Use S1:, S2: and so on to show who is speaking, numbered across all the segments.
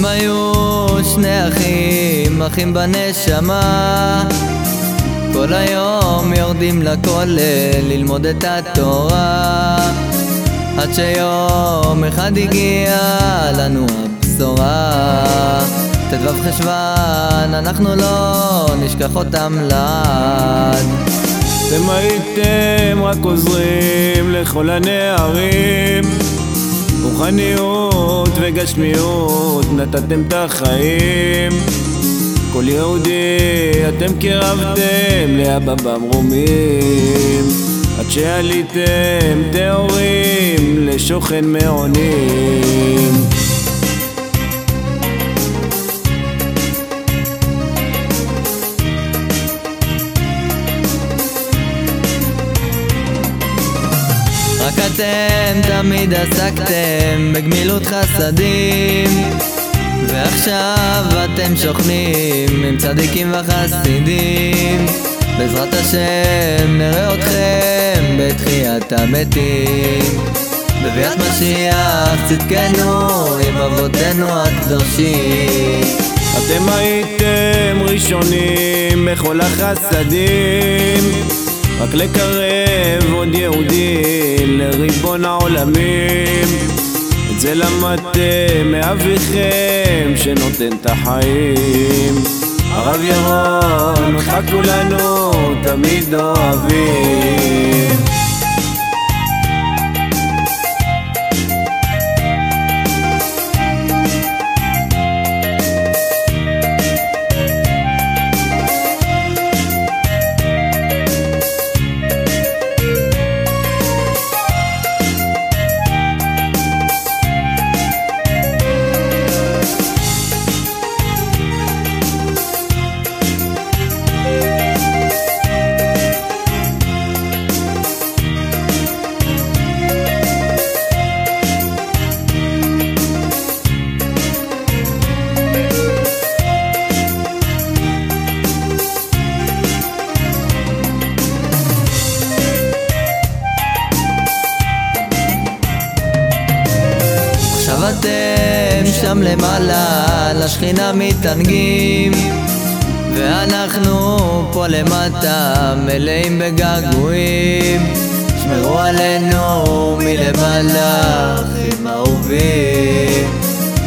S1: הם היו שני אחים, אחים בנשמה. כל היום יורדים לכולל ללמוד את התורה. עד שיום אחד הגיע לנו הבשורה. ט"ו חשוון, אנחנו לא נשכח אותם לעד.
S2: אתם הייתם רק עוזרים לכל הנערים רוחניות וגשמיות נתתם את החיים. כל יהודי אתם קירבתם לאבא במרומים. עד שעליתם טהורים לשוכן מעונים
S1: רק אתם תמיד עסקתם בגמילות חסדים. ועכשיו אתם שוכנים עם צדיקים וחסידים. בעזרת השם נראה אתכם בתחיית המתים. בביאת משיח צדקנו עם אבותינו הקדושים.
S2: אתם הייתם ראשונים בכל החסדים רק לקרב עוד יהודי לריבון העולמים. את זה למדתם מאביכם שנותן את החיים. הרב ירון, אותך כולנו תמיד אוהבים
S1: אתם שם למעלה, לשכינה מתענגים. ואנחנו פה למטה, מלאים בגעגועים. שמרו עלינו מלמעלה, אחים אהובים.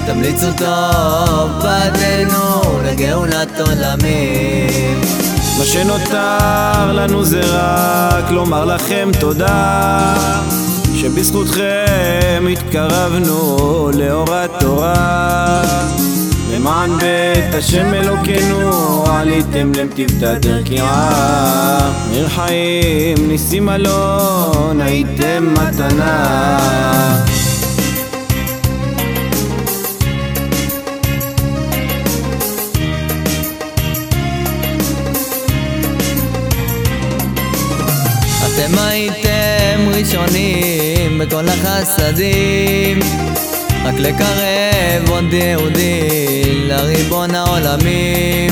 S1: תמליצו טוב בעדנו לגאולת עולמים.
S2: מה שנותר לנו זה רק לומר לכם תודה שבזכותכם התקרבנו לאור התורה. למען בית השם אלוקינו עליתם למטיבתא דרכיה עיר חיים ניסים אלון הייתם מתנה.
S1: אתם הייתם ראשונים בכל החסדים. רק לקרב עוד יהודי לריבון העולמים.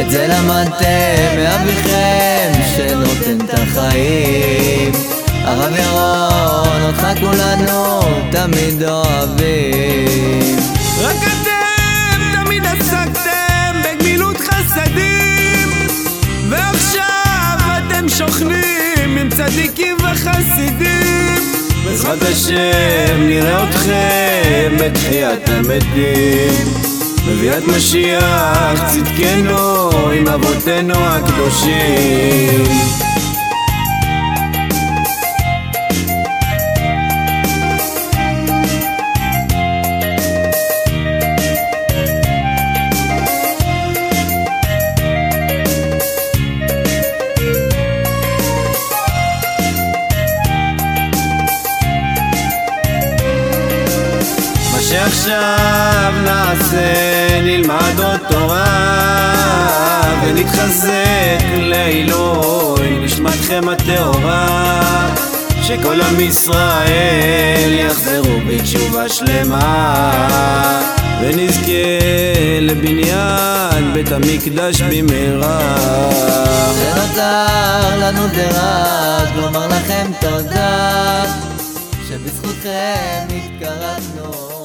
S1: את זה למדתם מאביכם שנותן את החיים. הרב ירון, אותך כולנו תמיד אוהבים
S2: בעזרת השם נראה אתכם בתחיית המתים בביאת משיח צדקנו עם אבותינו הקדושים מה שעכשיו נעשה נלמד עוד תורה ונתחזק לעילוי נשמתכם הטהורה שכל עם ישראל יחזרו בתשובה שלמה. ונזכה לבניין בית המקדש במהרה.
S1: ונותר לנו זה לומר לכם תודה שבזכותכם התקרבנו